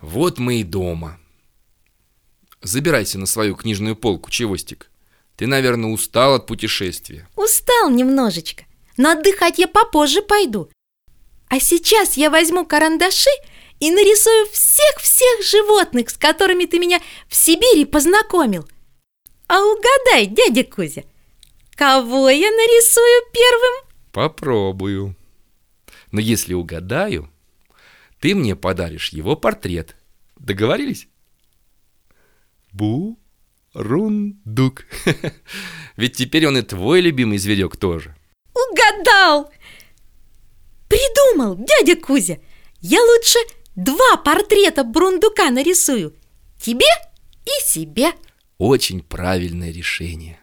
Вот мы и дома. Забирайся на свою книжную полку, Чевостик. Ты, наверное, устал от путешествия. Устал немножечко, но отдыхать я попозже пойду. А сейчас я возьму карандаши и нарисую всех-всех животных, с которыми ты меня в Сибири познакомил. А угадай, дядя Кузя, кого я нарисую первым? Попробую. Но если угадаю, ты мне подаришь его портрет. Договорились? Бурундук. Ведь теперь он и твой любимый зверек тоже. Угадал! Придумал, дядя Кузя! Я лучше два портрета Брундука нарисую. Тебе и себе. Очень правильное решение.